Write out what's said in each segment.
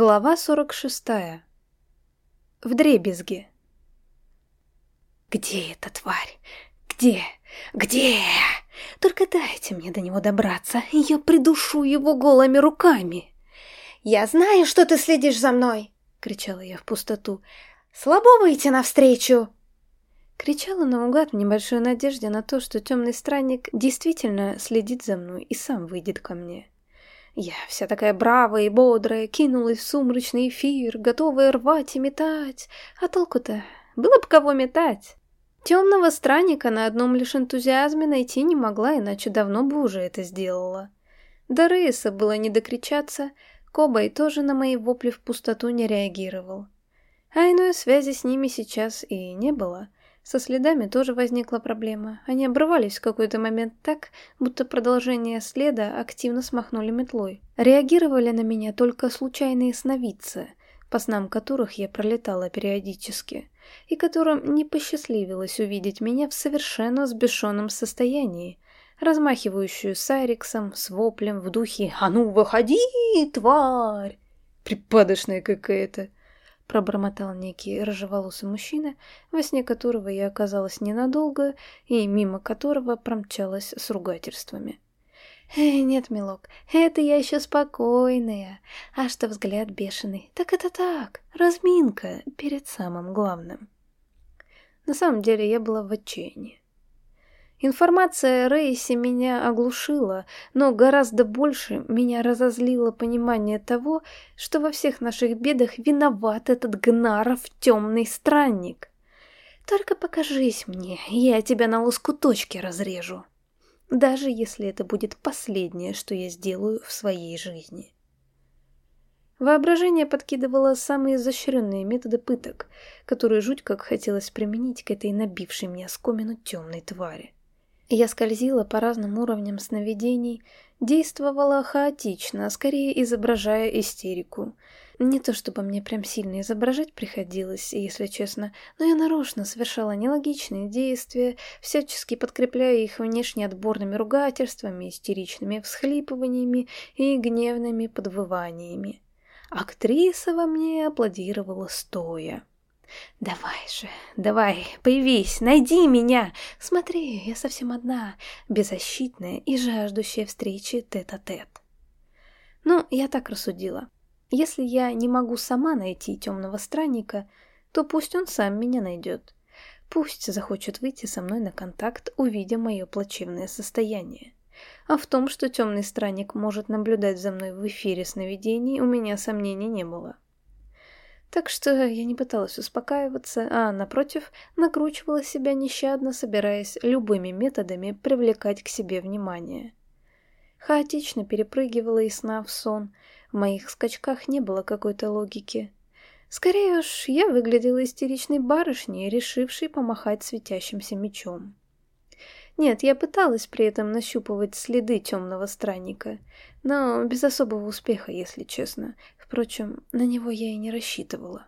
Глава 46. В дребезге. «Где эта тварь? Где? Где? Только дайте мне до него добраться, и я придушу его голыми руками!» «Я знаю, что ты следишь за мной!» — кричала я в пустоту. «Слабо выйти навстречу!» Кричала наугад в небольшой надежде на то, что темный странник действительно следит за мной и сам выйдет ко мне. Я, вся такая бравая и бодрая, кинулась в сумрачный эфир, готовая рвать и метать. А толку-то? Было бы кого метать. Темного странника на одном лишь энтузиазме найти не могла, иначе давно бы уже это сделала. До Рейса было не докричаться, Кобай тоже на мои вопли в пустоту не реагировал. А иной связи с ними сейчас и не было — со следами тоже возникла проблема. Они обрывались в какой-то момент так, будто продолжение следа активно смахнули метлой. Реагировали на меня только случайные сновидцы, по снам которых я пролетала периодически, и которым не посчастливилось увидеть меня в совершенно сбешенном состоянии, размахивающую сайрексом с воплем в духе «А ну, выходи, тварь!» Припадочная какая-то пробормотал некий рыжеволосый мужчина, во сне которого я оказалась ненадолго и мимо которого промчалась с ругательствами. «Эй, нет, милок, это я еще спокойная, а что взгляд бешеный, так это так, разминка перед самым главным». На самом деле я была в отчаянии. Информация о Рейсе меня оглушила, но гораздо больше меня разозлило понимание того, что во всех наших бедах виноват этот Гнаров темный странник. Только покажись мне, я тебя на лоскуточки разрежу. Даже если это будет последнее, что я сделаю в своей жизни. Воображение подкидывало самые изощренные методы пыток, которые жуть как хотелось применить к этой набившей мне оскомину темной твари. Я скользила по разным уровням сновидений, действовала хаотично, скорее изображая истерику. Не то чтобы мне прям сильно изображать приходилось, если честно, но я нарочно совершала нелогичные действия, всячески подкрепляя их внешне отборными ругательствами, истеричными всхлипываниями и гневными подвываниями. Актриса во мне аплодировала стоя. «Давай же, давай, появись, найди меня! Смотри, я совсем одна, беззащитная и жаждущая встречи тет-а-тет». -тет. Ну, я так рассудила. Если я не могу сама найти темного странника, то пусть он сам меня найдет. Пусть захочет выйти со мной на контакт, увидя мое плачевное состояние. А в том, что темный странник может наблюдать за мной в эфире сновидений, у меня сомнений не было. Так что я не пыталась успокаиваться, а, напротив, накручивала себя нещадно, собираясь любыми методами привлекать к себе внимание. Хаотично перепрыгивала из сна в сон, в моих скачках не было какой-то логики. Скорее уж, я выглядела истеричной барышней, решившей помахать светящимся мечом. Нет, я пыталась при этом нащупывать следы темного странника, но без особого успеха, если честно. Впрочем, на него я и не рассчитывала.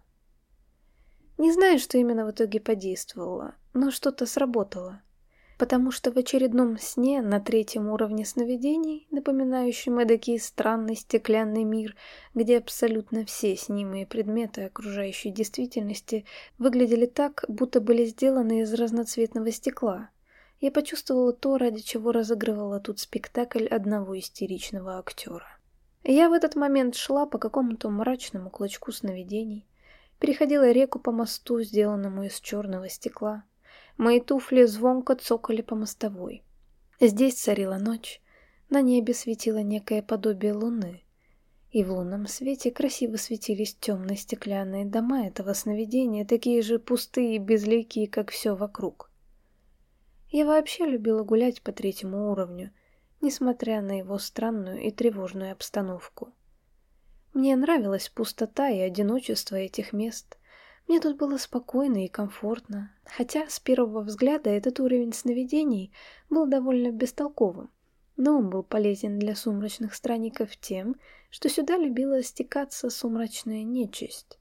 Не знаю, что именно в итоге подействовало, но что-то сработало. Потому что в очередном сне на третьем уровне сновидений, напоминающем эдакий странный стеклянный мир, где абсолютно все снимые предметы окружающей действительности выглядели так, будто были сделаны из разноцветного стекла, я почувствовала то, ради чего разыгрывала тут спектакль одного истеричного актера. Я в этот момент шла по какому-то мрачному клочку сновидений, переходила реку по мосту, сделанному из черного стекла. Мои туфли звонко цокали по мостовой. Здесь царила ночь, на небе светило некое подобие луны, и в лунном свете красиво светились темные стеклянные дома этого сновидения, такие же пустые и безликие, как все вокруг. Я вообще любила гулять по третьему уровню, несмотря на его странную и тревожную обстановку. Мне нравилась пустота и одиночество этих мест. Мне тут было спокойно и комфортно, хотя с первого взгляда этот уровень сновидений был довольно бестолковым. Но он был полезен для сумрачных странников тем, что сюда любила стекаться сумрачная нечисть.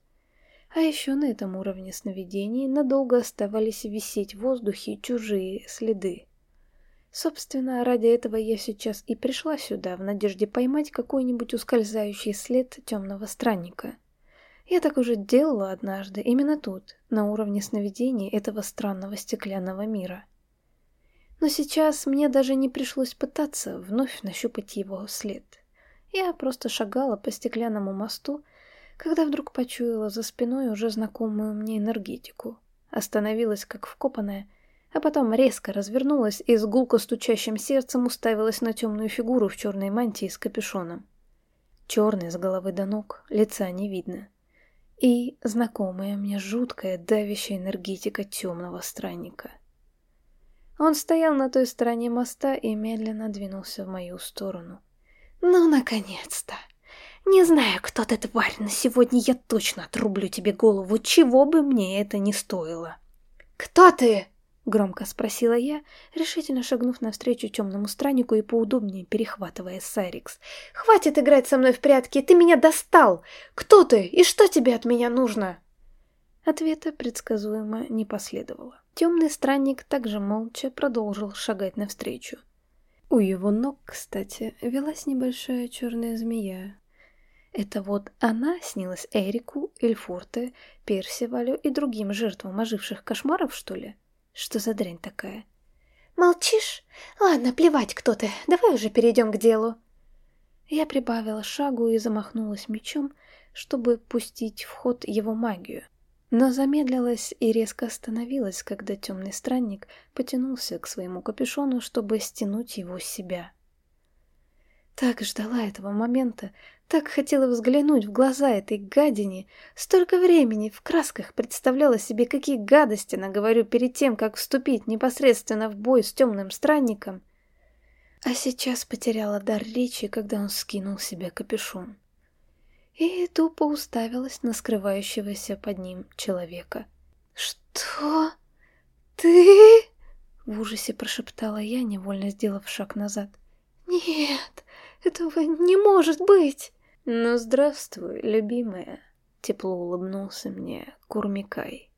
А еще на этом уровне сновидений надолго оставались висеть в воздухе чужие следы. Собственно, ради этого я сейчас и пришла сюда, в надежде поймать какой-нибудь ускользающий след темного странника — Я так уже делала однажды, именно тут, на уровне сновидений этого странного стеклянного мира. Но сейчас мне даже не пришлось пытаться вновь нащупать его след. Я просто шагала по стеклянному мосту, когда вдруг почуяла за спиной уже знакомую мне энергетику. Остановилась как вкопанная, а потом резко развернулась и с гулко стучащим сердцем уставилась на темную фигуру в черной мантии с капюшоном. Черный с головы до ног, лица не видно. И знакомая мне жуткая давящая энергетика темного странника. Он стоял на той стороне моста и медленно двинулся в мою сторону. «Ну, наконец-то! Не знаю, кто ты, тварь, но сегодня я точно отрублю тебе голову, чего бы мне это ни стоило!» «Кто ты?» — громко спросила я, решительно шагнув навстречу темному страннику и поудобнее перехватывая Сайрикс. «Хватит играть со мной в прятки, ты меня достал! Кто ты и что тебе от меня нужно?» Ответа предсказуемо не последовало. Темный странник также молча продолжил шагать навстречу. У его ног, кстати, велась небольшая черная змея. Это вот она снилась Эрику, Эльфурте, Персивалю и другим жертвам оживших кошмаров, что ли? Что за дрянь такая? «Молчишь? Ладно, плевать, кто ты. Давай уже перейдем к делу». Я прибавила шагу и замахнулась мечом, чтобы пустить в ход его магию но замедлилась и резко остановилась, когда темный странник потянулся к своему капюшону, чтобы стянуть его с себя. Так ждала этого момента, так хотела взглянуть в глаза этой гадине, столько времени в красках представляла себе, какие гадости наговорю перед тем, как вступить непосредственно в бой с темным странником. А сейчас потеряла дар речи, когда он скинул себе капюшон и тупо уставилась на скрывающегося под ним человека. «Что? Ты?» — в ужасе прошептала я, невольно сделав шаг назад. «Нет, этого не может быть!» «Ну, здравствуй, любимая!» — тепло улыбнулся мне Курмикай.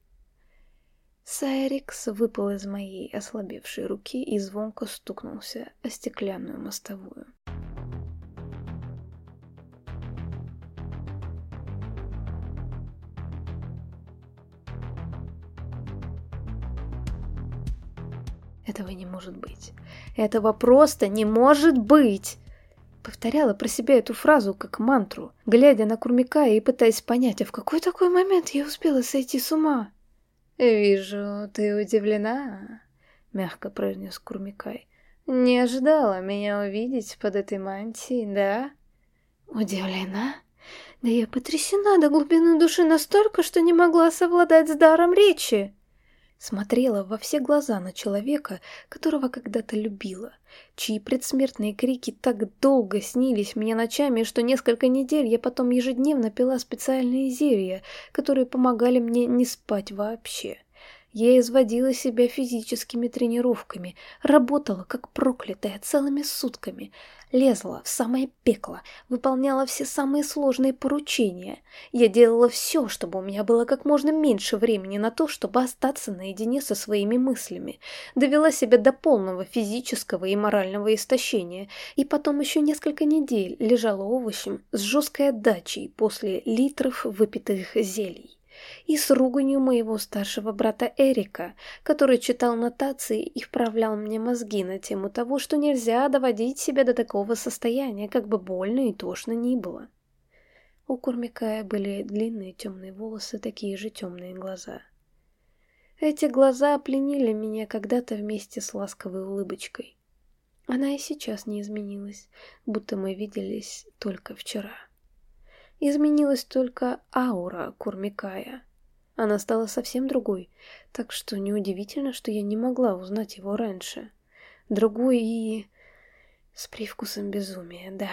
Сайрикс выпал из моей ослабевшей руки и звонко стукнулся о стеклянную мостовую. Этого не может быть. Этого просто не может быть! Повторяла про себя эту фразу как мантру, глядя на Курмика и пытаясь понять, а в какой такой момент я успела сойти с ума. «Вижу, ты удивлена», — мягко произнес Курмикай. «Не ожидала меня увидеть под этой мантией, да?» «Удивлена? Да я потрясена до глубины души настолько, что не могла совладать с даром речи!» Смотрела во все глаза на человека, которого когда-то любила, чьи предсмертные крики так долго снились мне ночами, что несколько недель я потом ежедневно пила специальные зелья, которые помогали мне не спать вообще. Я изводила себя физическими тренировками, работала как проклятая целыми сутками, лезла в самое пекло, выполняла все самые сложные поручения. Я делала все, чтобы у меня было как можно меньше времени на то, чтобы остаться наедине со своими мыслями. Довела себя до полного физического и морального истощения, и потом еще несколько недель лежала овощем с жесткой отдачей после литров выпитых зелий и с руганью моего старшего брата Эрика, который читал нотации и вправлял мне мозги на тему того, что нельзя доводить себя до такого состояния, как бы больно и тошно ни было. У Курмикая были длинные темные волосы, такие же темные глаза. Эти глаза пленили меня когда-то вместе с ласковой улыбочкой. Она и сейчас не изменилась, будто мы виделись только вчера. Изменилась только аура Курмикая. Она стала совсем другой, так что неудивительно, что я не могла узнать его раньше. Другой и... с привкусом безумия, да.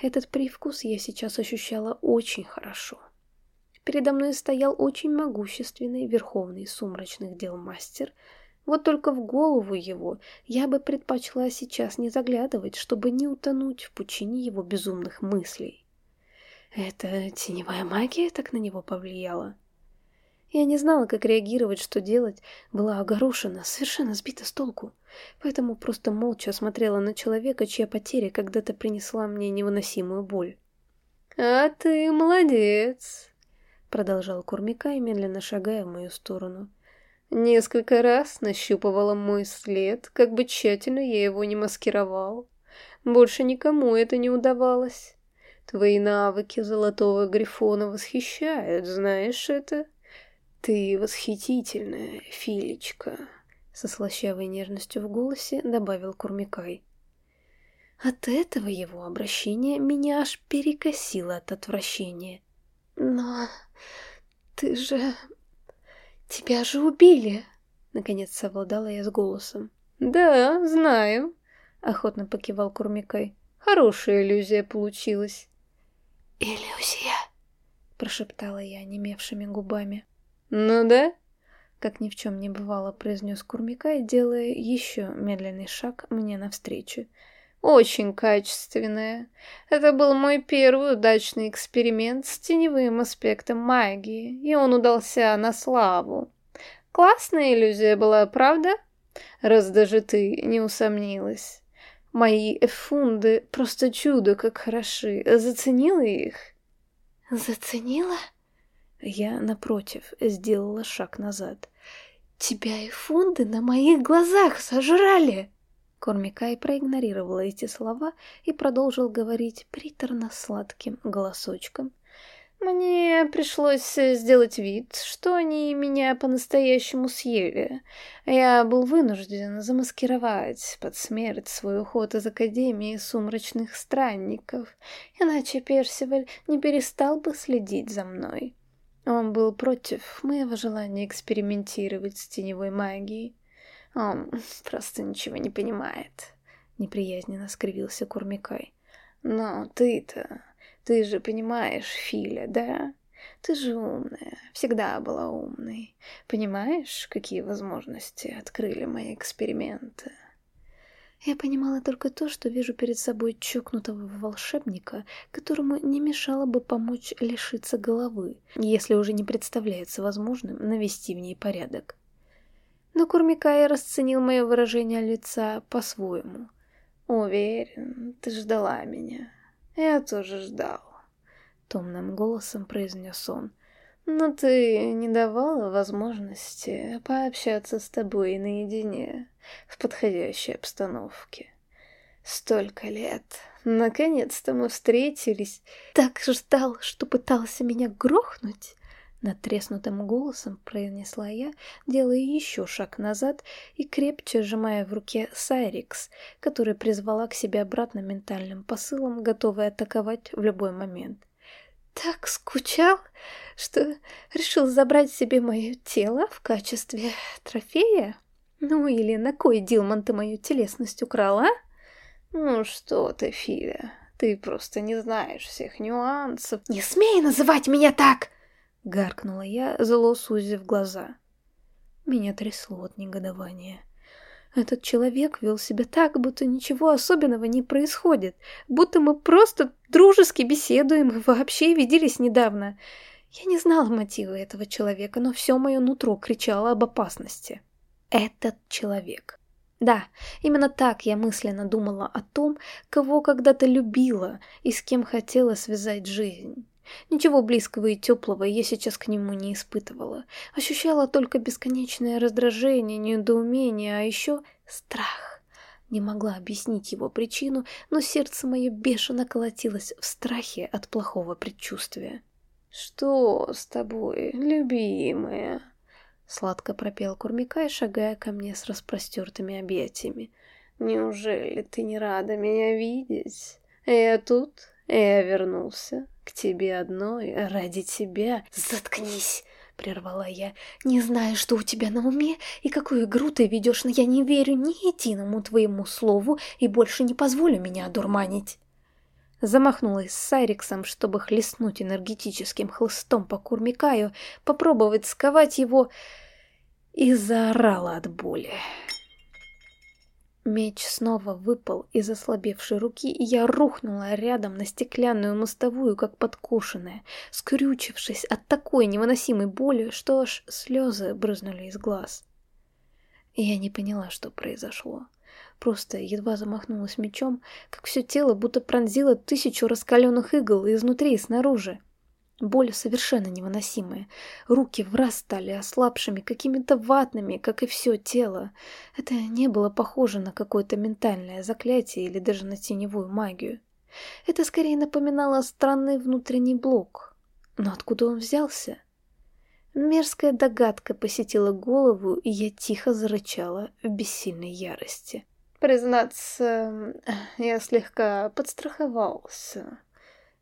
Этот привкус я сейчас ощущала очень хорошо. Передо мной стоял очень могущественный верховный сумрачных дел мастер, вот только в голову его я бы предпочла сейчас не заглядывать, чтобы не утонуть в пучине его безумных мыслей. Это теневая магия так на него повлияла? Я не знала, как реагировать, что делать, была огорошена, совершенно сбита с толку, поэтому просто молча смотрела на человека, чья потеря когда-то принесла мне невыносимую боль. «А ты молодец!» продолжал Курмикай, медленно шагая в мою сторону. Несколько раз нащупывала мой след, как бы тщательно я его не маскировал. Больше никому это не удавалось. Твои навыки золотого грифона восхищают, знаешь это? Ты восхитительная, Филечка, со слащавой нежностью в голосе добавил Курмикай. От этого его обращения меня аж перекосило от отвращения. Но ты же «Тебя же убили!» — наконец совладала я с голосом. «Да, знаю», — охотно покивал Курмикай. «Хорошая иллюзия получилась». «Иллюзия?» — прошептала я немевшими губами. «Ну да?» — как ни в чем не бывало, произнес Курмикай, делая еще медленный шаг мне навстречу. Очень качественная. Это был мой первый удачный эксперимент с теневым аспектом магии, и он удался на славу. Классная иллюзия была, правда? Раз даже ты не усомнилась. Мои эфунды просто чудо как хороши. Заценила их? Заценила? Я, напротив, сделала шаг назад. Тебя эфунды на моих глазах сожрали! Кормикай проигнорировал эти слова и продолжил говорить приторно-сладким голосочком. «Мне пришлось сделать вид, что они меня по-настоящему съели. Я был вынужден замаскировать под смерть свой уход из Академии сумрачных странников, иначе Персиваль не перестал бы следить за мной. Он был против моего желания экспериментировать с теневой магией. Он просто ничего не понимает. Неприязненно скривился Курмикай. Но ты-то, ты же понимаешь, Филя, да? Ты же умная, всегда была умной. Понимаешь, какие возможности открыли мои эксперименты? Я понимала только то, что вижу перед собой чокнутого волшебника, которому не мешало бы помочь лишиться головы, если уже не представляется возможным навести в ней порядок. Но Курмикай расценил мое выражение лица по-своему. «Уверен, ты ждала меня. Я тоже ждал», — томным голосом произнес он. «Но ты не давала возможности пообщаться с тобой наедине в подходящей обстановке. Столько лет. Наконец-то мы встретились. Так ждал, что пытался меня грохнуть?» Натреснутым голосом произнесла я, делая еще шаг назад и крепче сжимая в руке Сайрикс, который призвала к себе обратно ментальным посылом, готовый атаковать в любой момент. «Так скучал, что решил забрать себе мое тело в качестве трофея? Ну или на кой Дилман ты мою телесность украла? «Ну что ты, Филя, ты просто не знаешь всех нюансов». «Не смей называть меня так!» — гаркнула я, зло сузив глаза. Меня трясло от негодования. Этот человек вел себя так, будто ничего особенного не происходит, будто мы просто дружески беседуем и вообще виделись недавно. Я не знала мотива этого человека, но все мое нутро кричало об опасности. Этот человек. Да, именно так я мысленно думала о том, кого когда-то любила и с кем хотела связать жизнь. Ничего близкого и теплого я сейчас к нему не испытывала. Ощущала только бесконечное раздражение, недоумение, а еще страх. Не могла объяснить его причину, но сердце мое бешено колотилось в страхе от плохого предчувствия. «Что с тобой, любимая?» Сладко пропел Курмикай, шагая ко мне с распростертыми объятиями. «Неужели ты не рада меня видеть? Я тут, я вернулся к тебе одной, ради тебя. Заткнись, прервала я. Не знаю, что у тебя на уме и какую игру ты ведешь, но я не верю ни единому твоему слову и больше не позволю меня одурманить. Замахнулась с Сайриксом, чтобы хлестнуть энергетическим хлыстом по Курмикаю, попробовать сковать его, и заорала от боли. Меч снова выпал из ослабевшей руки, и я рухнула рядом на стеклянную мостовую, как подкошенная, скрючившись от такой невыносимой боли, что аж слезы брызнули из глаз. Я не поняла, что произошло. Просто едва замахнулась мечом, как все тело будто пронзило тысячу раскаленных игл изнутри и снаружи. Боль совершенно невыносимая. Руки в раз стали ослабшими, какими-то ватными, как и все тело. Это не было похоже на какое-то ментальное заклятие или даже на теневую магию. Это скорее напоминало странный внутренний блок. Но откуда он взялся? Мерзкая догадка посетила голову, и я тихо зарычала в бессильной ярости. Признаться, я слегка подстраховался.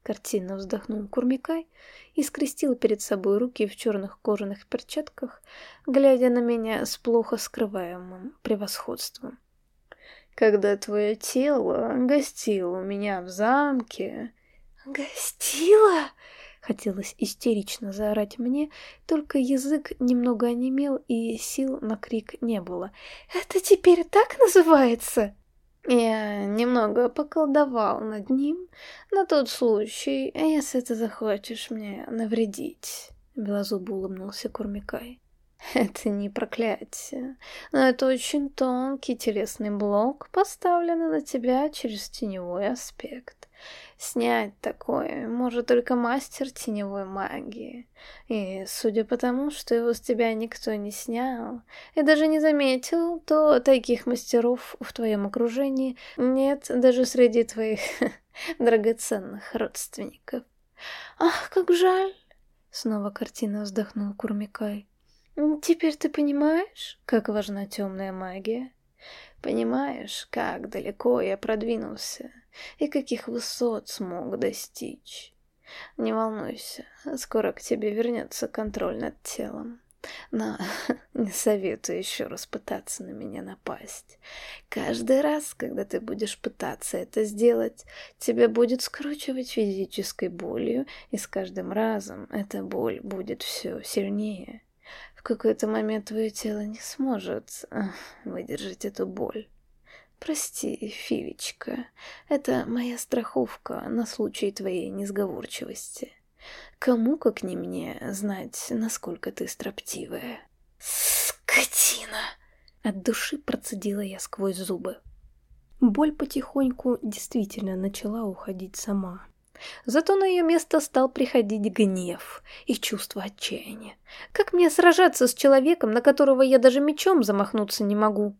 Картинно вздохнул Курмикай и скрестил перед собой руки в черных кожаных перчатках, глядя на меня с плохо скрываемым превосходством. «Когда твое тело гостило у меня в замке...» «Гостило?» Хотелось истерично заорать мне, только язык немного онемел и сил на крик не было. «Это теперь так называется?» Я немного поколдовал над ним на тот случай, если ты захочешь мне навредить. Белозубо улыбнулся Курмикай. Это не проклятие, но это очень тонкий телесный блок, поставленный на тебя через теневой аспект. Снять такое может только мастер теневой магии. И судя по тому, что его с тебя никто не снял и даже не заметил, то таких мастеров в твоем окружении нет даже среди твоих драгоценных родственников. Ах, как жаль! Снова картина вздохнул Курмикай. Теперь ты понимаешь, как важна темная магия? Понимаешь, как далеко я продвинулся? и каких высот смог достичь. Не волнуйся, скоро к тебе вернется контроль над телом. Но не советую еще раз пытаться на меня напасть. Каждый раз, когда ты будешь пытаться это сделать, тебя будет скручивать физической болью, и с каждым разом эта боль будет все сильнее. Какой-то момент твое тело не сможет выдержать эту боль. «Прости, Фивечка, это моя страховка на случай твоей несговорчивости. Кому, как не мне, знать, насколько ты строптивая?» «Скотина!» От души процедила я сквозь зубы. Боль потихоньку действительно начала уходить сама. Зато на ее место стал приходить гнев и чувство отчаяния. Как мне сражаться с человеком, на которого я даже мечом замахнуться не могу?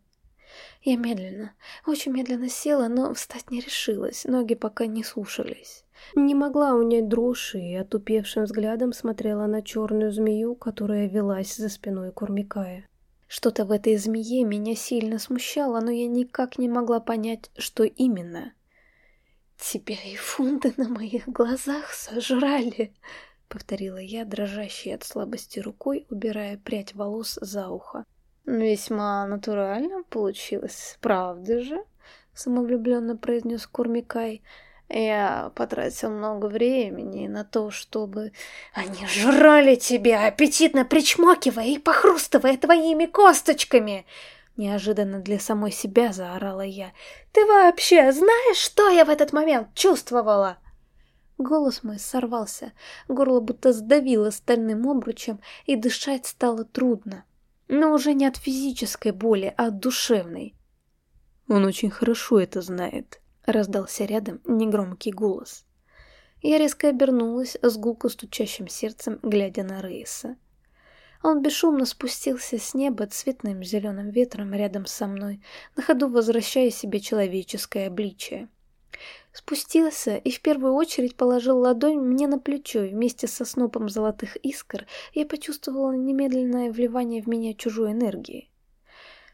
Я медленно, очень медленно села, но встать не решилась, ноги пока не слушались. Не могла унять дрожь и отупевшим взглядом смотрела на черную змею, которая велась за спиной Курмикая. Что-то в этой змее меня сильно смущало, но я никак не могла понять, что именно. «Тебя и фунты на моих глазах сожрали!» — повторила я, дрожащей от слабости рукой, убирая прядь волос за ухо. «Весьма натурально получилось, правда же?» — самовлюбленно произнес Курмикай. «Я потратил много времени на то, чтобы...» «Они жрали тебя, аппетитно причмокивая и похрустывая твоими косточками!» Неожиданно для самой себя заорала я. «Ты вообще знаешь, что я в этот момент чувствовала?» Голос мой сорвался, горло будто сдавило стальным обручем, и дышать стало трудно но уже не от физической боли, а от душевной. «Он очень хорошо это знает», — раздался рядом негромкий голос. Я резко обернулась с гулко стучащим сердцем, глядя на Рейса. Он бесшумно спустился с неба цветным зеленым ветром рядом со мной, на ходу возвращая себе человеческое обличие. Спустился и в первую очередь положил ладонь мне на плечо, и вместе со снопом золотых искр я почувствовала немедленное вливание в меня чужой энергии.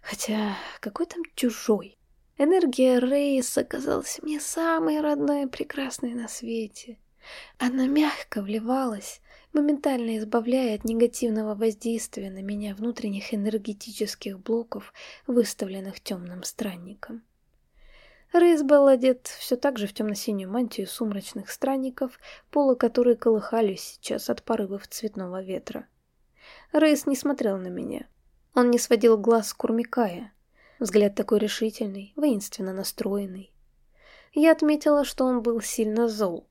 Хотя, какой там чужой? Энергия Рейса казалась мне самой родной и прекрасной на свете. Она мягко вливалась, моментально избавляя от негативного воздействия на меня внутренних энергетических блоков, выставленных темным странником. Рейс был одет все так же в темно-синюю мантию сумрачных странников, полы которой колыхались сейчас от порывов цветного ветра. Рейс не смотрел на меня. Он не сводил глаз с Курмикая. Взгляд такой решительный, воинственно настроенный. Я отметила, что он был сильно зол.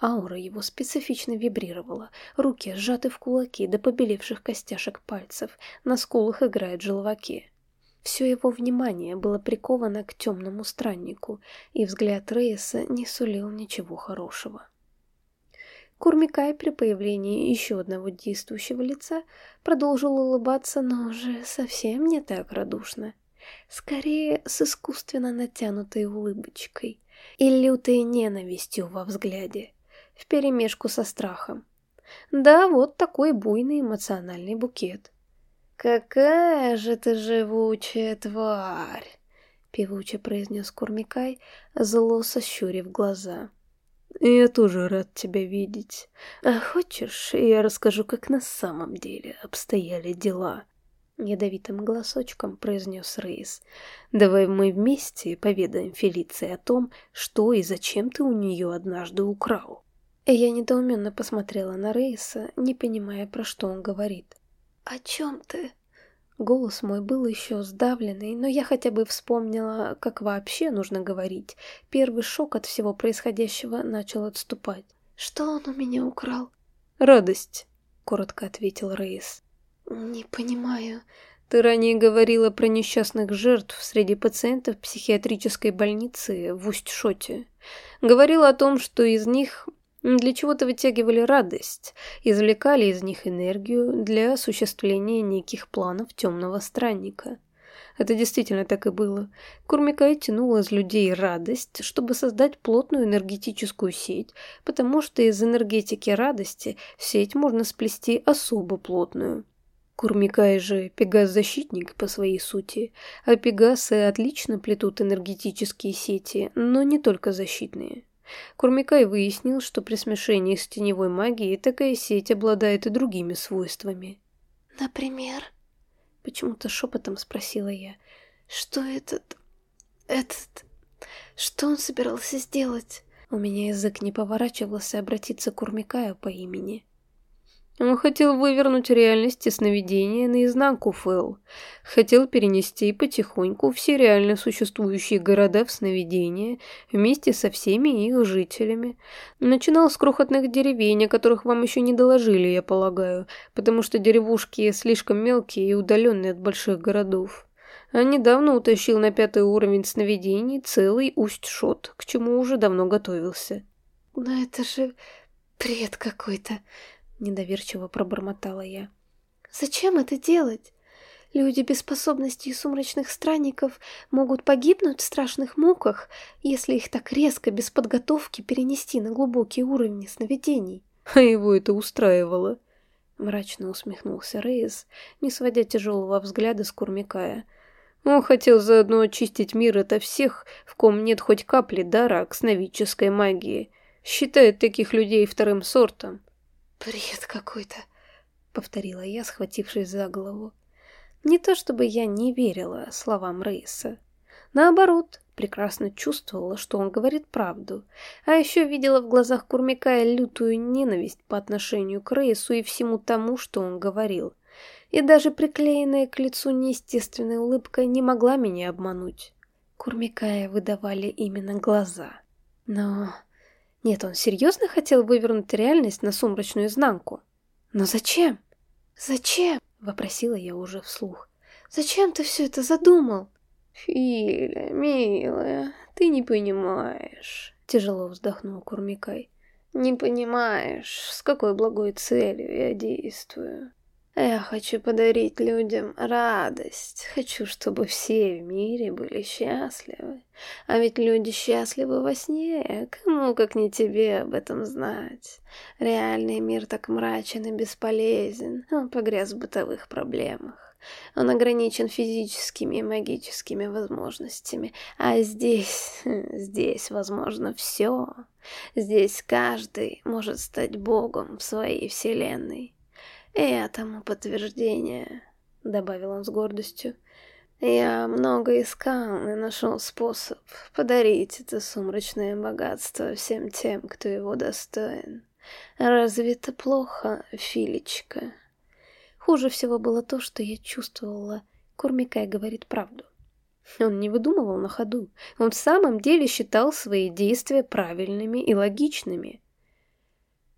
Аура его специфично вибрировала, руки сжаты в кулаки до побелевших костяшек пальцев, на скулах играют желваки. Все его внимание было приковано к темному страннику, и взгляд Рейса не сулил ничего хорошего. Курмикай при появлении еще одного действующего лица продолжил улыбаться, но уже совсем не так радушно. Скорее, с искусственно натянутой улыбочкой и лютой ненавистью во взгляде, вперемешку со страхом. Да, вот такой буйный эмоциональный букет. «Какая же ты живучая тварь!» — певуче произнес Курмикай, зло сощурив глаза. «Я тоже рад тебя видеть. А хочешь, я расскажу, как на самом деле обстояли дела?» Ядовитым голосочком произнес Рейс. «Давай мы вместе поведаем Фелиции о том, что и зачем ты у нее однажды украл». Я недоуменно посмотрела на Рейса, не понимая, про что он говорит. «О чем ты?» Голос мой был еще сдавленный, но я хотя бы вспомнила, как вообще нужно говорить. Первый шок от всего происходящего начал отступать. «Что он у меня украл?» «Радость», — коротко ответил Рейс. «Не понимаю. Ты ранее говорила про несчастных жертв среди пациентов психиатрической больницы в Усть-Шоте. Говорила о том, что из них для чего-то вытягивали радость, извлекали из них энергию для осуществления неких планов темного странника. Это действительно так и было. Курмикай тянул из людей радость, чтобы создать плотную энергетическую сеть, потому что из энергетики радости сеть можно сплести особо плотную. Курмикай же пегас-защитник по своей сути, а пегасы отлично плетут энергетические сети, но не только защитные. Курмикай выяснил, что при смешении с теневой магией такая сеть обладает и другими свойствами. «Например?» — почему-то шепотом спросила я. «Что этот... этот... что он собирался сделать?» У меня язык не поворачивался обратиться к Курмикаю по имени. Он хотел вывернуть реальность и сновидения наизнанку Фэл. Хотел перенести потихоньку все реально существующие города в сновидения вместе со всеми их жителями. Начинал с крохотных деревень, о которых вам еще не доложили, я полагаю, потому что деревушки слишком мелкие и удаленные от больших городов. А недавно утащил на пятый уровень сновидений целый усть-шот, к чему уже давно готовился. «Но это же бред какой-то», Недоверчиво пробормотала я. «Зачем это делать? Люди без способностей сумрачных странников могут погибнуть в страшных муках, если их так резко, без подготовки, перенести на глубокие уровни сновидений». «А его это устраивало?» Мрачно усмехнулся Рейс, не сводя тяжелого взгляда с Курмикая. Он хотел заодно очистить мир ото всех, в ком нет хоть капли дара к сновидческой магии. Считает таких людей вторым сортом. «Бред какой-то», — повторила я, схватившись за голову. Не то чтобы я не верила словам Рейса. Наоборот, прекрасно чувствовала, что он говорит правду, а еще видела в глазах Курмикая лютую ненависть по отношению к Рейсу и всему тому, что он говорил. И даже приклеенная к лицу неестественная улыбка не могла меня обмануть. Курмикая выдавали именно глаза. Но нет, он серьезно хотел вывернуть реальность на сумрачную изнанку. Но зачем? Зачем? Вопросила я уже вслух. Зачем ты все это задумал? Филя, милая, ты не понимаешь. Тяжело вздохнул Курмикай. Не понимаешь, с какой благой целью я действую. Я хочу подарить людям радость. Хочу, чтобы все в мире были счастливы. А ведь люди счастливы во сне. Кому, как не тебе, об этом знать? Реальный мир так мрачен и бесполезен. Он погряз в бытовых проблемах. Он ограничен физическими и магическими возможностями. А здесь, здесь возможно все. Здесь каждый может стать богом в своей вселенной. «И этому подтверждение», — добавил он с гордостью. «Я много искал и нашел способ подарить это сумрачное богатство всем тем, кто его достоин. Разве это плохо, Филечка?» Хуже всего было то, что я чувствовала. Курмикай говорит правду. Он не выдумывал на ходу. Он в самом деле считал свои действия правильными и логичными.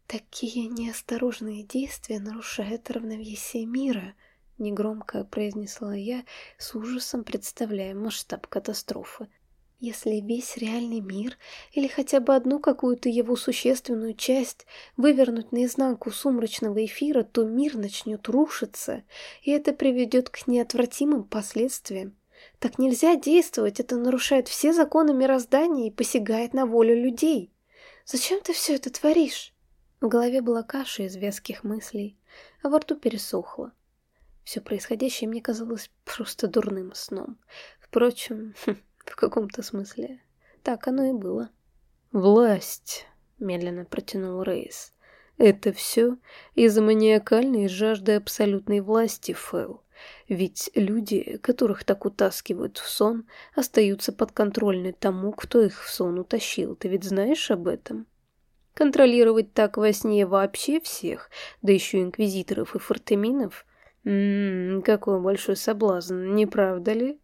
«Такие неосторожные действия нарушают равновесие мира», — негромко произнесла я, с ужасом представляя масштаб катастрофы. Если весь реальный мир, или хотя бы одну какую-то его существенную часть, вывернуть наизнанку сумрачного эфира, то мир начнет рушиться, и это приведет к неотвратимым последствиям. Так нельзя действовать, это нарушает все законы мироздания и посягает на волю людей. Зачем ты все это творишь? В голове была каша из веских мыслей, а во рту пересохло. Все происходящее мне казалось просто дурным сном. Впрочем, в каком-то смысле. Так оно и было. «Власть», — медленно протянул Рейс. «Это все из-за маниакальной жажды абсолютной власти, Фэл. Ведь люди, которых так утаскивают в сон, остаются подконтрольны тому, кто их в сон утащил. Ты ведь знаешь об этом?» Контролировать так во сне вообще всех, да еще инквизиторов и фортеминов? Ммм, какой большой соблазн, не правда ли?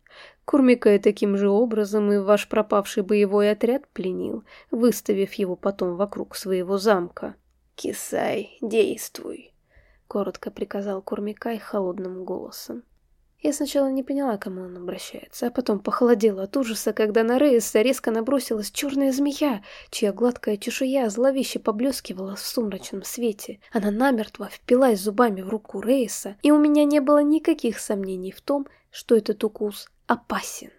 Курмика таким же образом и ваш пропавший боевой отряд пленил, выставив его потом вокруг своего замка. «Кисай, действуй!» — коротко приказал Курмикай холодным голосом. Я сначала не поняла, к кому он обращается, а потом похолодела от ужаса, когда на Рейса резко набросилась черная змея, чья гладкая чешуя зловеще поблескивала в сумрачном свете. Она намертво впилась зубами в руку Рейса, и у меня не было никаких сомнений в том, что этот укус опасен.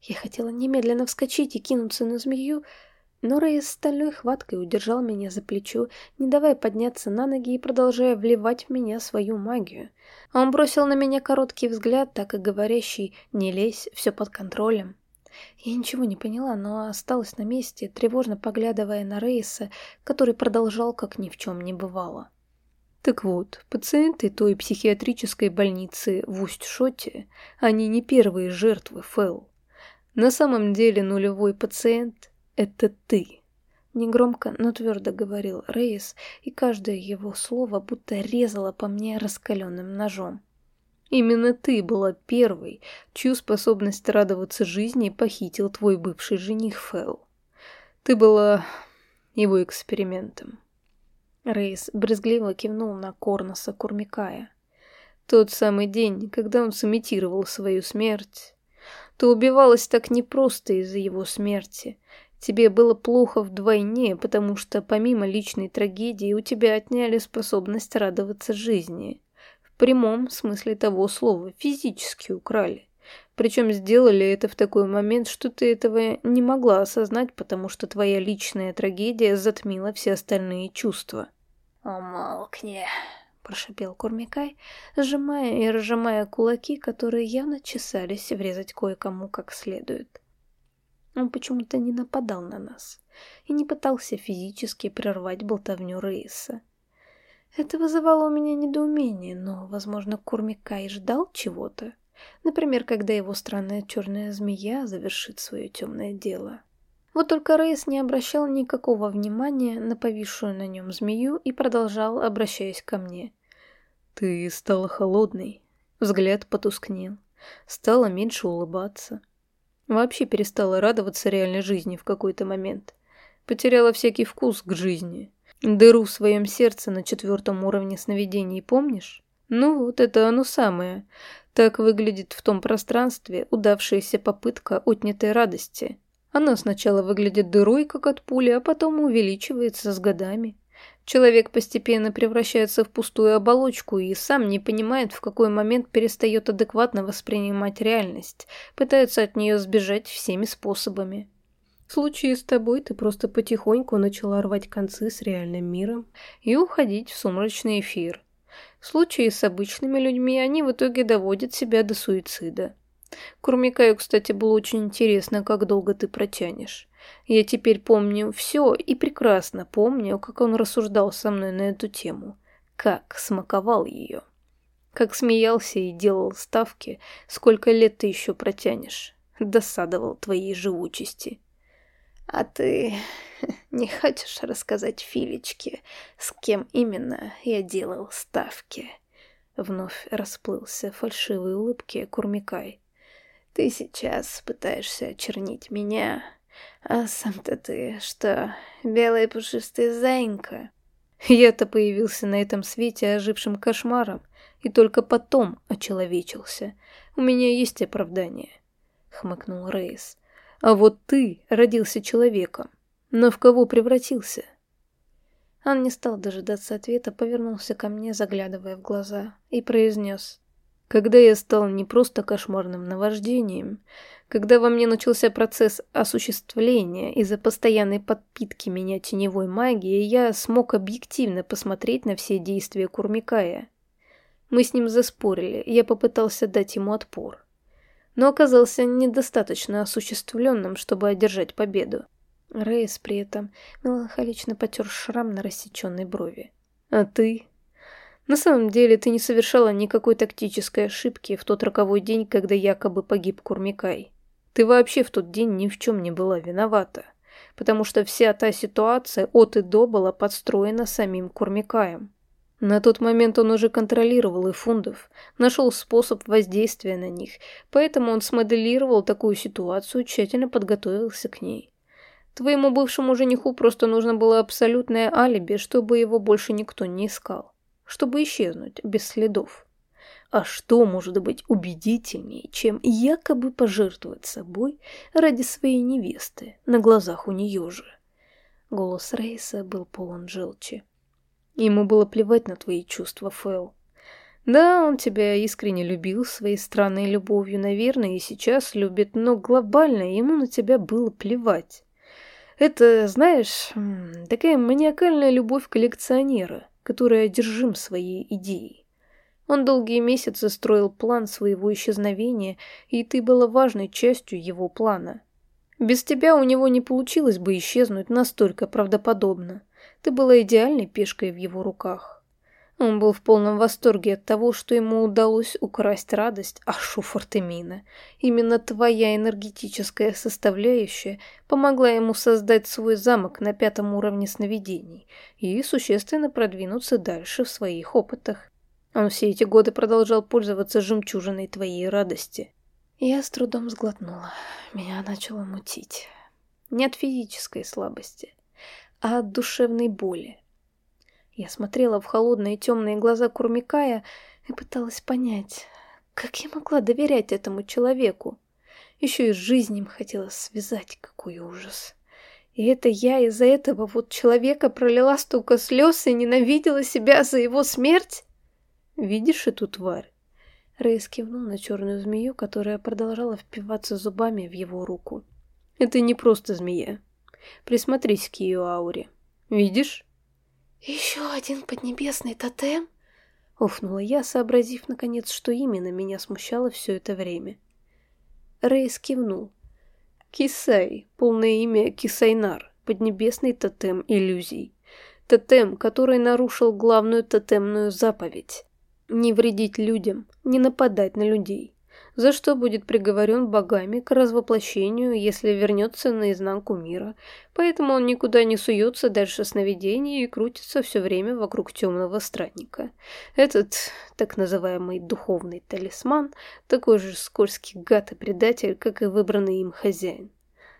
Я хотела немедленно вскочить и кинуться на змею, но Рэй стальной хваткой удержал меня за плечо, не давая подняться на ноги и продолжая вливать в меня свою магию. Он бросил на меня короткий взгляд, так и говорящий «не лезь, все под контролем». Я ничего не поняла, но осталась на месте, тревожно поглядывая на Рейса, который продолжал, как ни в чем не бывало. Так вот, пациенты той психиатрической больницы в Усть-Шоте, они не первые жертвы Фэл. На самом деле нулевой пациент — это ты. Негромко, но твердо говорил Рейс, и каждое его слово будто резало по мне раскаленным ножом. Именно ты была первой, чью способность радоваться жизни похитил твой бывший жених Фэл. Ты была его экспериментом. Рейс брезгливо кивнул на Корноса Курмикая. Тот самый день, когда он сымитировал свою смерть. Ты убивалась так непросто из-за его смерти. Тебе было плохо вдвойне, потому что помимо личной трагедии у тебя отняли способность радоваться жизни. В прямом смысле того слова, физически украли. Причем сделали это в такой момент, что ты этого не могла осознать, потому что твоя личная трагедия затмила все остальные чувства. «Умолкни», — прошипел Курмикай, сжимая и разжимая кулаки, которые явно чесались врезать кое-кому как следует. Он почему-то не нападал на нас и не пытался физически прервать болтовню Рейса. Это вызывало у меня недоумение, но, возможно, Курмикай ждал чего-то. Например, когда его странная черная змея завершит свое темное дело. Вот только Рейс не обращал никакого внимания на повисшую на нем змею и продолжал, обращаясь ко мне. «Ты стала холодной». Взгляд потускнел. Стала меньше улыбаться. Вообще перестала радоваться реальной жизни в какой-то момент. Потеряла всякий вкус к жизни. Дыру в своем сердце на четвертом уровне сновидений помнишь? Ну вот это оно самое. Так выглядит в том пространстве удавшаяся попытка отнятой радости. Она сначала выглядит дырой, как от пули, а потом увеличивается с годами. Человек постепенно превращается в пустую оболочку и сам не понимает, в какой момент перестает адекватно воспринимать реальность, пытается от нее сбежать всеми способами. В случае с тобой ты просто потихоньку начала рвать концы с реальным миром и уходить в сумрачный эфир. В случае с обычными людьми они в итоге доводят себя до суицида. Курмикаю, кстати, было очень интересно, как долго ты протянешь. Я теперь помню все и прекрасно помню, как он рассуждал со мной на эту тему. Как смаковал ее. Как смеялся и делал ставки, сколько лет ты еще протянешь. Досадовал твоей живучести. А ты не хочешь рассказать Филечке, с кем именно я делал ставки? Вновь расплылся в фальшивой улыбке Курмикай. Ты сейчас пытаешься очернить меня, а сам-то ты что, белая пушистая зайка? Я-то появился на этом свете ожившим кошмаром и только потом очеловечился. У меня есть оправдание, — хмыкнул Рейс. А вот ты родился человеком. Но в кого превратился? Он не стал дожидаться ответа, повернулся ко мне, заглядывая в глаза, и произнес. Когда я стал не просто кошмарным наваждением, когда во мне начался процесс осуществления из-за постоянной подпитки меня теневой магией, я смог объективно посмотреть на все действия Курмикая. Мы с ним заспорили, я попытался дать ему отпор. Но оказался недостаточно осуществленным, чтобы одержать победу. Рейс при этом меланхолично потер шрам на рассеченной брови. «А ты?» На самом деле ты не совершала никакой тактической ошибки в тот роковой день, когда якобы погиб Курмикай. Ты вообще в тот день ни в чем не была виновата, потому что вся та ситуация от и до была подстроена самим Курмикаем. На тот момент он уже контролировал и фундов, нашел способ воздействия на них, поэтому он смоделировал такую ситуацию, тщательно подготовился к ней. Твоему бывшему жениху просто нужно было абсолютное алиби, чтобы его больше никто не искал, чтобы исчезнуть без следов. А что может быть убедительнее, чем якобы пожертвовать собой ради своей невесты на глазах у нее же? Голос Рейса был полон желчи. Ему было плевать на твои чувства, Фэл. Да, он тебя искренне любил своей странной любовью, наверное, и сейчас любит, но глобально ему на тебя было плевать. Это, знаешь, такая маниакальная любовь коллекционера, который одержим своей идеей. Он долгие месяцы строил план своего исчезновения, и ты была важной частью его плана. Без тебя у него не получилось бы исчезнуть настолько правдоподобно. Ты была идеальной пешкой в его руках. Он был в полном восторге от того, что ему удалось украсть радость Ашу Фортемина. Именно твоя энергетическая составляющая помогла ему создать свой замок на пятом уровне сновидений и существенно продвинуться дальше в своих опытах. Он все эти годы продолжал пользоваться жемчужиной твоей радости. Я с трудом сглотнула. Меня начало мутить. Не от физической слабости, а от душевной боли. Я смотрела в холодные темные глаза Курмикая и пыталась понять, как я могла доверять этому человеку. Еще и жизнь им хотела связать, какой ужас. И это я из-за этого вот человека пролила столько слез и ненавидела себя за его смерть? Видишь эту тварь?» Рейс кивнул на черную змею, которая продолжала впиваться зубами в его руку. «Это не просто змея. Присмотрись к ее ауре. Видишь?» «Еще один поднебесный тотем?» Уфнула я, сообразив, наконец, что именно меня смущало все это время. Рейс кивнул. «Кисай, полное имя Кисайнар, поднебесный тотем иллюзий. Тотем, который нарушил главную тотемную заповедь. Не вредить людям, не нападать на людей. За что будет приговорен богами к развоплощению, если вернется наизнанку мира. Поэтому он никуда не суется дальше сновидений и крутится все время вокруг темного странника. Этот так называемый духовный талисман такой же скользкий гад и предатель, как и выбранный им хозяин.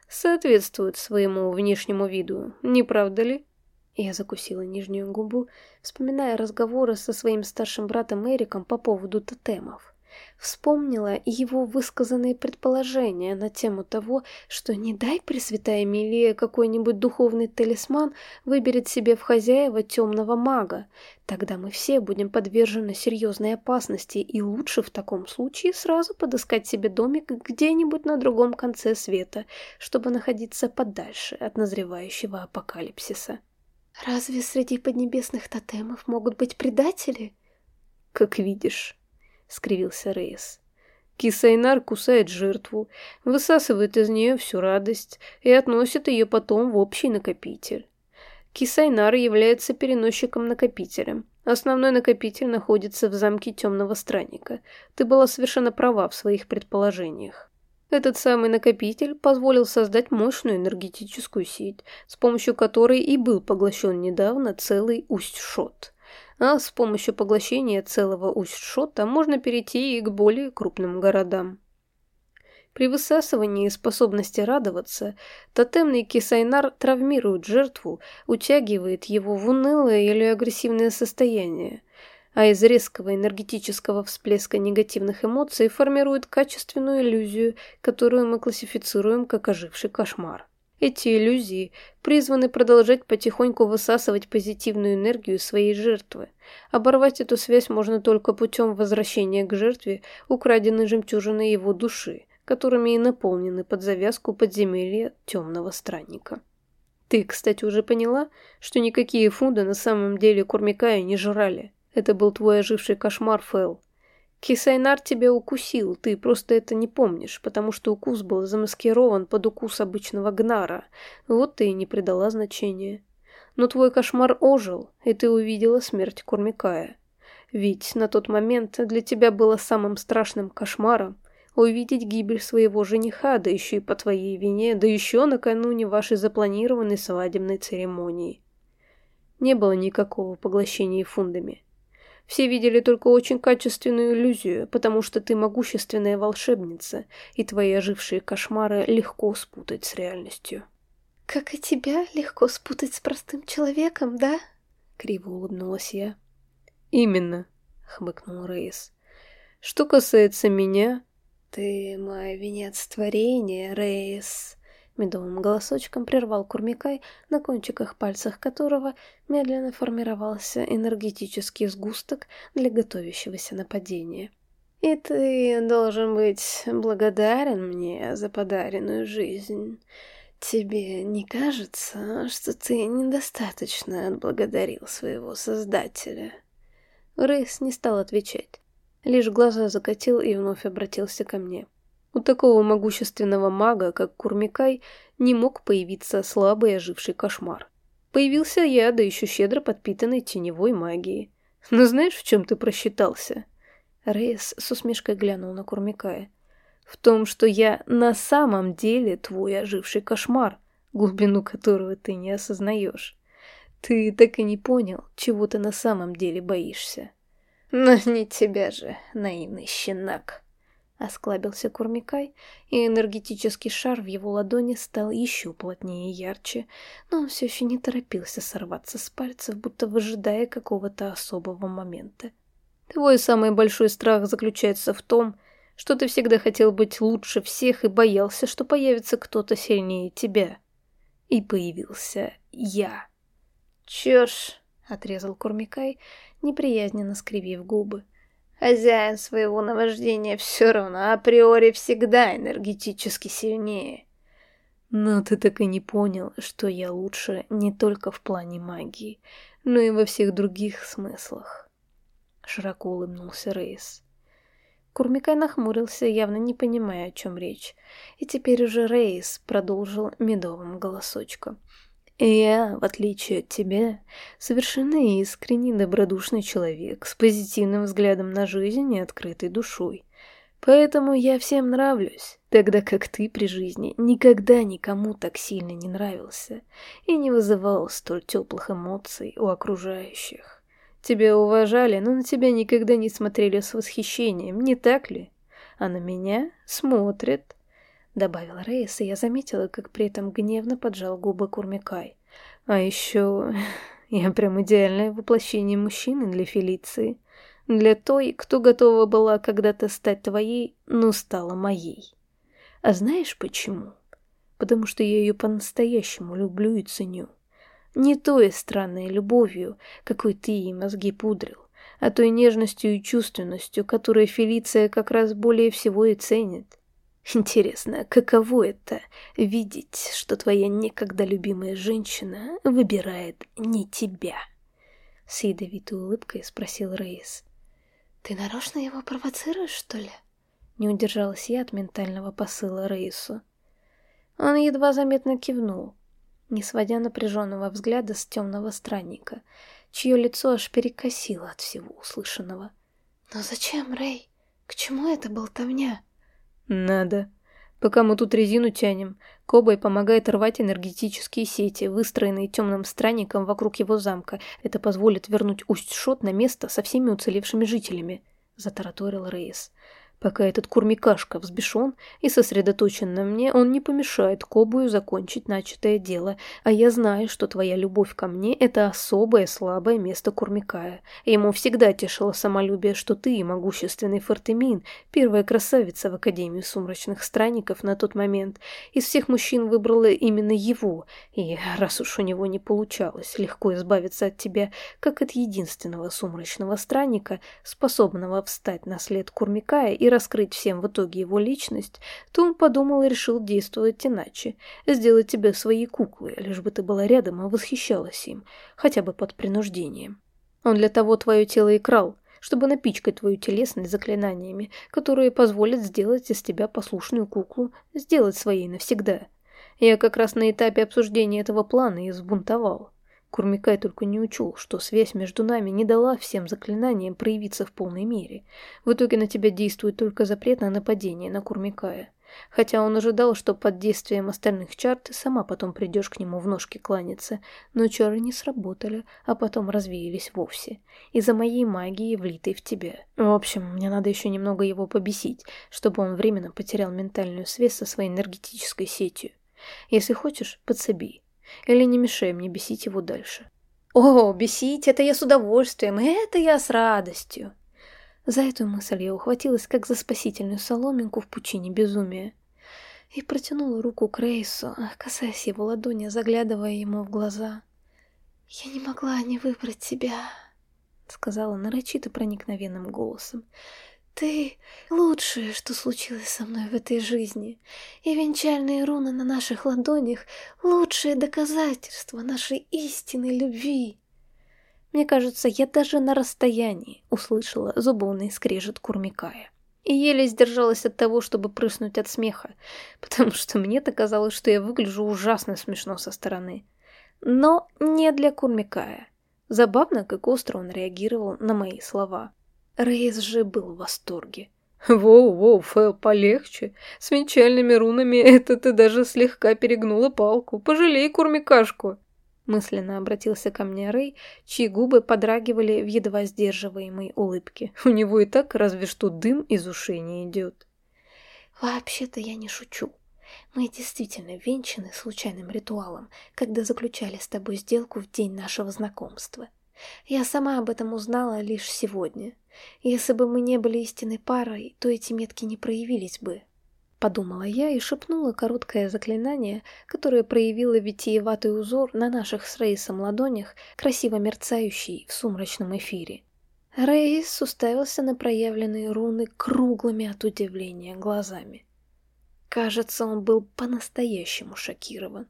Соответствует своему внешнему виду, не правда ли? Я закусила нижнюю губу, вспоминая разговоры со своим старшим братом Эриком по поводу тотемов. Вспомнила его высказанные предположения на тему того, что не дай Пресвятая Милия какой-нибудь духовный талисман выберет себе в хозяева темного мага. Тогда мы все будем подвержены серьезной опасности, и лучше в таком случае сразу подыскать себе домик где-нибудь на другом конце света, чтобы находиться подальше от назревающего апокалипсиса. Разве среди поднебесных тотемов могут быть предатели? Как видишь, скривился Рейс. Кисайнар кусает жертву, высасывает из нее всю радость и относит ее потом в общий накопитель. Кисайнар является переносчиком-накопителем. Основной накопитель находится в замке Темного Странника. Ты была совершенно права в своих предположениях. Этот самый накопитель позволил создать мощную энергетическую сеть, с помощью которой и был поглощен недавно целый Усть-Шот. А с помощью поглощения целого Усть-Шота можно перейти и к более крупным городам. При высасывании способности радоваться, тотемный кисайнар травмирует жертву, утягивает его в унылое или агрессивное состояние. А из резкого энергетического всплеска негативных эмоций формирует качественную иллюзию, которую мы классифицируем как оживший кошмар. Эти иллюзии призваны продолжать потихоньку высасывать позитивную энергию своей жертвы. Оборвать эту связь можно только путем возвращения к жертве украденной жемчужины его души, которыми и наполнены под завязку подземелья темного странника. Ты, кстати, уже поняла, что никакие фунды на самом деле Курмикая не жрали. Это был твой оживший кошмар, Фэл. Кисайнар тебя укусил, ты просто это не помнишь, потому что укус был замаскирован под укус обычного гнара. Вот ты и не придала значения. Но твой кошмар ожил, и ты увидела смерть Курмикая. Ведь на тот момент для тебя было самым страшным кошмаром увидеть гибель своего жениха, да еще и по твоей вине, да еще накануне вашей запланированной свадебной церемонии. Не было никакого поглощения фундами. Все видели только очень качественную иллюзию, потому что ты могущественная волшебница, и твои ожившие кошмары легко спутать с реальностью. «Как и тебя легко спутать с простым человеком, да?» — криво улыбнулась я. «Именно», — хмыкнул Рейс. «Что касается меня, «Ты мой венец творения, Рейс!» Медовым голосочком прервал Курмикай, на кончиках пальцах которого медленно формировался энергетический сгусток для готовящегося нападения. «И ты должен быть благодарен мне за подаренную жизнь. Тебе не кажется, что ты недостаточно отблагодарил своего Создателя?» Рейс не стал отвечать. Лишь глаза закатил и вновь обратился ко мне. У такого могущественного мага, как Курмикай, не мог появиться слабый оживший кошмар. Появился я, да еще щедро подпитанный теневой магией. Но знаешь, в чем ты просчитался? Рейс с усмешкой глянул на Курмикая. В том, что я на самом деле твой оживший кошмар, глубину которого ты не осознаешь. Ты так и не понял, чего ты на самом деле боишься. «Но не тебя же, наивный щенок!» Осклабился Курмикай, и энергетический шар в его ладони стал еще плотнее и ярче, но он все еще не торопился сорваться с пальцев, будто выжидая какого-то особого момента. «Твой самый большой страх заключается в том, что ты всегда хотел быть лучше всех и боялся, что появится кто-то сильнее тебя. И появился я». «Чушь!» — отрезал Курмикай, неприязненно скривив губы. Хозяин своего наваждения все равно априори всегда энергетически сильнее. Но ты так и не понял, что я лучше не только в плане магии, но и во всех других смыслах. Широко улыбнулся Рейс. Курмикай нахмурился, явно не понимая, о чем речь. И теперь уже Рейс продолжил медовым голосочком. Я, в отличие от тебя, совершенно искренний добродушный человек с позитивным взглядом на жизнь и открытой душой. Поэтому я всем нравлюсь, тогда как ты при жизни никогда никому так сильно не нравился и не вызывал столь теплых эмоций у окружающих. Тебя уважали, но на тебя никогда не смотрели с восхищением, не так ли? А на меня смотрят. — добавил Рейс, и я заметила, как при этом гневно поджал губы Курмикай. «А еще я прям идеальное воплощение мужчины для Фелиции. Для той, кто готова была когда-то стать твоей, но стала моей. А знаешь почему? Потому что я ее по-настоящему люблю и ценю. Не той странной любовью, какой ты ей мозги пудрил, а той нежностью и чувственностью, которую Фелиция как раз более всего и ценит. Интересно, каково это — видеть, что твоя некогда любимая женщина выбирает не тебя? С ядовитой улыбкой спросил Рейс. «Ты нарочно его провоцируешь, что ли?» Не удержалась я от ментального посыла Рейсу. Он едва заметно кивнул, не сводя напряженного взгляда с темного странника, чье лицо аж перекосило от всего услышанного. «Но зачем, Рей? К чему это болтовня?» Надо. Пока мы тут резину тянем, Кобай помогает рвать энергетические сети, выстроенные темным странником вокруг его замка. Это позволит вернуть Усть-Шот на место со всеми уцелевшими жителями, — затараторил Рейс. Пока этот курмикашка взбешен и сосредоточен на мне, он не помешает Кобую закончить начатое дело, а я знаю, что твоя любовь ко мне – это особое слабое место Курмикая. Ему всегда тешило самолюбие, что ты, могущественный Фортемин, первая красавица в Академии Сумрачных Странников на тот момент, из всех мужчин выбрала именно его, и раз уж у него не получалось легко избавиться от тебя, как от единственного сумрачного странника, способного встать на след Курмикая и раскрыть всем в итоге его личность, то он подумал и решил действовать иначе, сделать тебя своей куклой, лишь бы ты была рядом и восхищалась им, хотя бы под принуждением. Он для того твое тело и крал, чтобы напичкать твою телесность заклинаниями, которые позволят сделать из тебя послушную куклу, сделать своей навсегда. Я как раз на этапе обсуждения этого плана и взбунтовал. Курмикай только не учел, что связь между нами не дала всем заклинаниям проявиться в полной мере. В итоге на тебя действует только запрет на нападение на Курмикая. Хотя он ожидал, что под действием остальных чар ты сама потом придешь к нему в ножки кланяться, но чары не сработали, а потом развеялись вовсе. Из-за моей магии, влитой в тебя. В общем, мне надо еще немного его побесить, чтобы он временно потерял ментальную связь со своей энергетической сетью. Если хочешь, подсоби. Или не мешай мне бесить его дальше. О, бесить, это я с удовольствием, это я с радостью. За эту мысль я ухватилась, как за спасительную соломинку в пучине безумия. И протянула руку к Рейсу, касаясь его ладони, заглядывая ему в глаза. «Я не могла не выбрать тебя», — сказала нарочито проникновенным голосом. Ты лучшее, что случилось со мной в этой жизни, и венчальные руны на наших ладонях — лучшее доказательство нашей истинной любви. Мне кажется, я даже на расстоянии услышала зубовный скрежет Курмикая. И еле сдержалась от того, чтобы прыснуть от смеха, потому что мне-то казалось, что я выгляжу ужасно смешно со стороны. Но не для Курмикая. Забавно, как остро он реагировал на мои слова. Рейс же был в восторге. «Воу-воу, Фэл, полегче. С венчальными рунами это ты даже слегка перегнула палку. Пожалей курмикашку!» Мысленно обратился ко мне Рэй, чьи губы подрагивали в едва сдерживаемой улыбке. У него и так разве что дым из ушей не идет. «Вообще-то я не шучу. Мы действительно венчаны случайным ритуалом, когда заключали с тобой сделку в день нашего знакомства. Я сама об этом узнала лишь сегодня. Если бы мы не были истинной парой, то эти метки не проявились бы. Подумала я и шепнула короткое заклинание, которое проявило витиеватый узор на наших с Рейсом ладонях, красиво мерцающий в сумрачном эфире. Рейс уставился на проявленные руны круглыми от удивления глазами. Кажется, он был по-настоящему шокирован.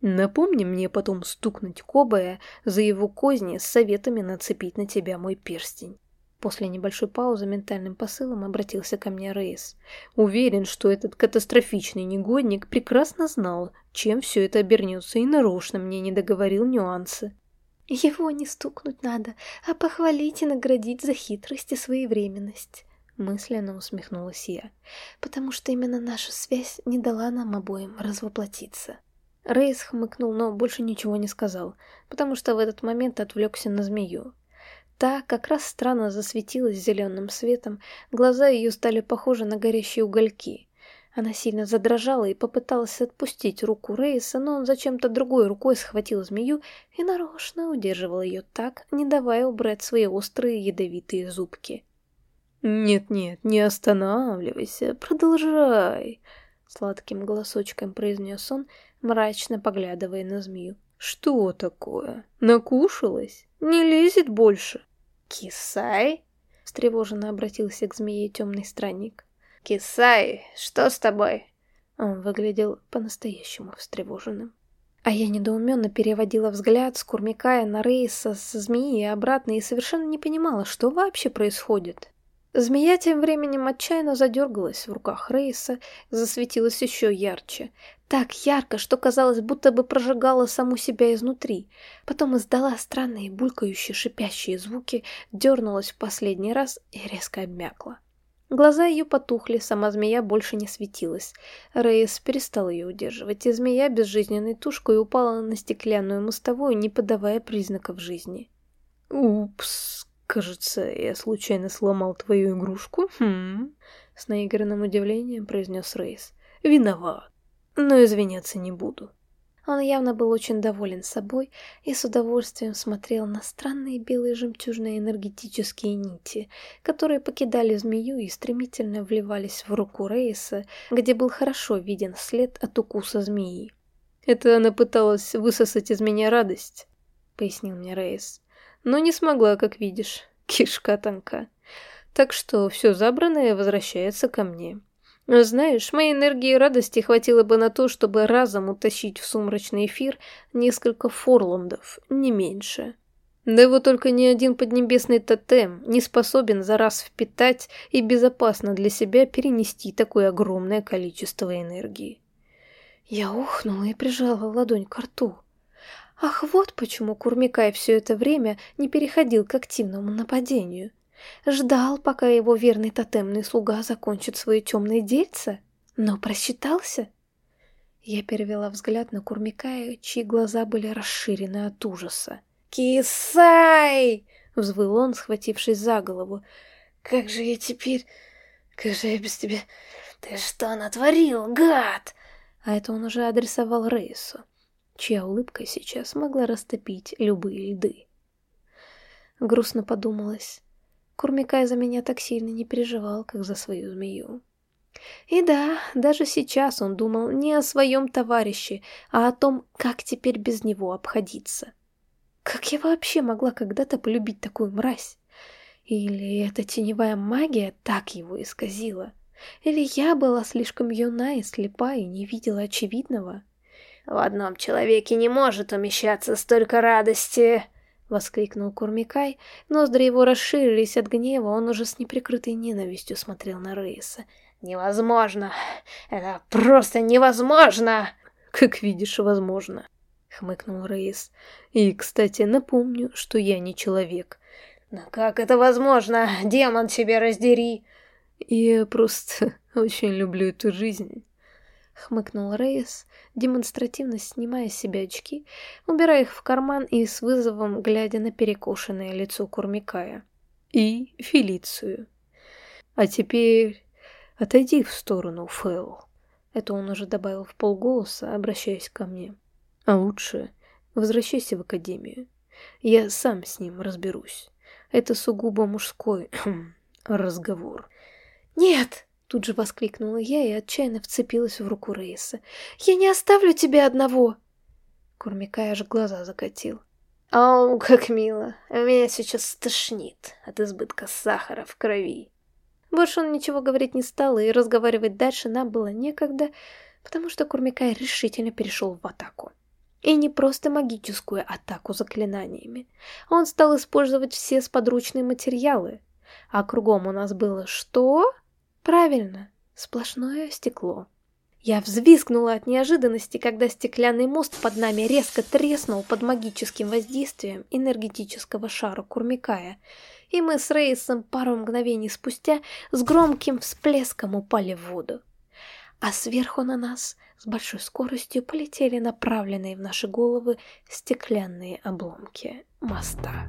Напомни мне потом стукнуть Кобая за его козни с советами нацепить на тебя мой перстень. После небольшой паузы ментальным посылом обратился ко мне Рейс. Уверен, что этот катастрофичный негодник прекрасно знал, чем все это обернется, и нарочно мне не договорил нюансы. «Его не стукнуть надо, а похвалить и наградить за хитрость и своевременность», — мысленно усмехнулась я, «потому что именно наша связь не дала нам обоим развоплотиться». Рейс хмыкнул, но больше ничего не сказал, потому что в этот момент отвлекся на змею. Та как раз странно засветилась зеленым светом, глаза ее стали похожи на горящие угольки. Она сильно задрожала и попыталась отпустить руку Рейса, но он зачем-то другой рукой схватил змею и нарочно удерживал ее так, не давая убрать свои острые ядовитые зубки. «Нет-нет, не останавливайся, продолжай», — сладким голосочком произнес он, мрачно поглядывая на змею. «Что такое? Накушалась? Не лезет больше?» «Кисай?» — встревоженно обратился к змее темный странник. «Кисай, что с тобой?» Он выглядел по-настоящему встревоженным. А я недоуменно переводила взгляд с Курмикая на Рейса, с змеи и обратно, и совершенно не понимала, что вообще происходит. Змея тем временем отчаянно задергалась в руках Рейса, засветилась еще ярче. Так ярко, что казалось, будто бы прожигала саму себя изнутри. Потом издала странные булькающие шипящие звуки, дернулась в последний раз и резко обмякла. Глаза ее потухли, сама змея больше не светилась. Рейс перестал ее удерживать, и змея безжизненной тушкой упала на стеклянную мостовую, не подавая признаков жизни. «Упс!» Кажется, я случайно сломал твою игрушку?» «Хм...» — с наигранным удивлением произнес Рейс. «Виноват, но извиняться не буду». Он явно был очень доволен собой и с удовольствием смотрел на странные белые жемчужные энергетические нити, которые покидали змею и стремительно вливались в руку Рейса, где был хорошо виден след от укуса змеи. «Это она пыталась высосать из меня радость», — пояснил мне Рейс. «Но не смогла, как видишь. Кишка тонка. Так что все забранное возвращается ко мне». Знаешь, моей энергии и радости хватило бы на то, чтобы разом утащить в сумрачный эфир несколько форландов, не меньше. Да его только ни один поднебесный тотем не способен за раз впитать и безопасно для себя перенести такое огромное количество энергии. Я ухнула и прижала ладонь к рту. Ах, вот почему Курмикай все это время не переходил к активному нападению. Ждал, пока его верный тотемный слуга закончит свои темные дельца, но просчитался. Я перевела взгляд на Курмикая, чьи глаза были расширены от ужаса. «Кисай!» — взвыл он, схватившись за голову. «Как же я теперь... Как же я без тебя... Ты что натворил, гад?» А это он уже адресовал Рейсу, чья улыбка сейчас могла растопить любые льды. Грустно подумалось. Курмикай за меня так сильно не переживал, как за свою змею. И да, даже сейчас он думал не о своем товарище, а о том, как теперь без него обходиться. Как я вообще могла когда-то полюбить такую мразь? Или эта теневая магия так его исказила? Или я была слишком юна и слепа и не видела очевидного? В одном человеке не может умещаться столько радости, — воскликнул Курмикай. Ноздри его расширились от гнева, он уже с неприкрытой ненавистью смотрел на Рейса. «Невозможно! Это просто невозможно!» «Как видишь, возможно!» — хмыкнул Рейс. «И, кстати, напомню, что я не человек». «Но как это возможно? Демон тебе раздери!» «Я просто очень люблю эту жизнь». — хмыкнул Рейс, демонстративно снимая с себя очки, убирая их в карман и с вызовом глядя на перекошенное лицо Курмикая. «И Фелицию. А теперь отойди в сторону, Фэл». Это он уже добавил в полголоса, обращаясь ко мне. «А лучше возвращайся в академию. Я сам с ним разберусь. Это сугубо мужской разговор». «Нет!» Тут же воскликнула я и отчаянно вцепилась в руку Рейса. «Я не оставлю тебя одного!» Курмикай аж глаза закатил. «О, как мило! Меня сейчас стошнит от избытка сахара в крови!» Больше он ничего говорить не стал, и разговаривать дальше нам было некогда, потому что Курмикай решительно перешел в атаку. И не просто магическую атаку заклинаниями. Он стал использовать все сподручные материалы. А кругом у нас было что? Правильно, сплошное стекло. Я взвискнула от неожиданности, когда стеклянный мост под нами резко треснул под магическим воздействием энергетического шара Курмикая, и мы с Рейсом пару мгновений спустя с громким всплеском упали в воду. А сверху на нас с большой скоростью полетели направленные в наши головы стеклянные обломки моста.